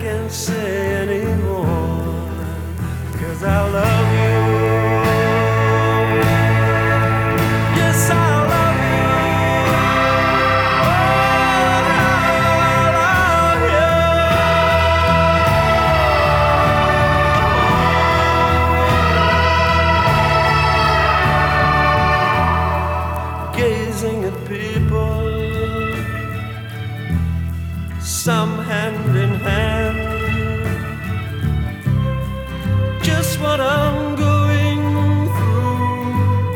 can't say anymore, cause I love you. Yes, I love you. I love you. Gazing at people some hand in hand. What I'm going through,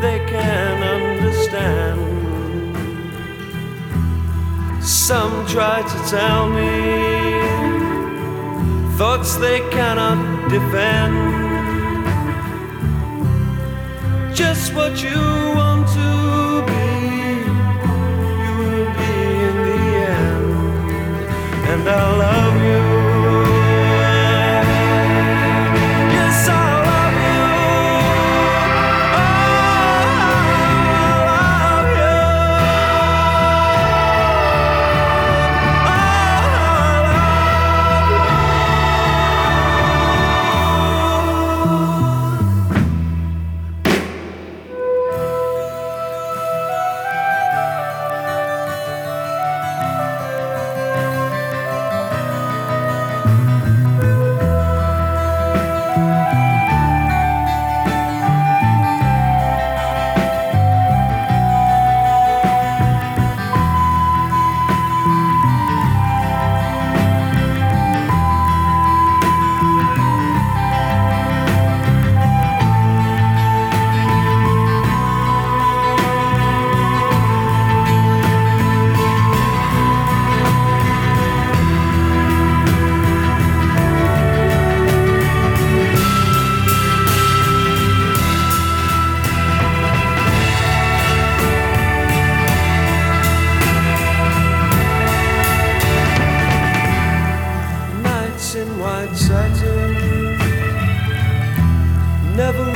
they can understand. Some try to tell me thoughts they cannot defend. Just what you want never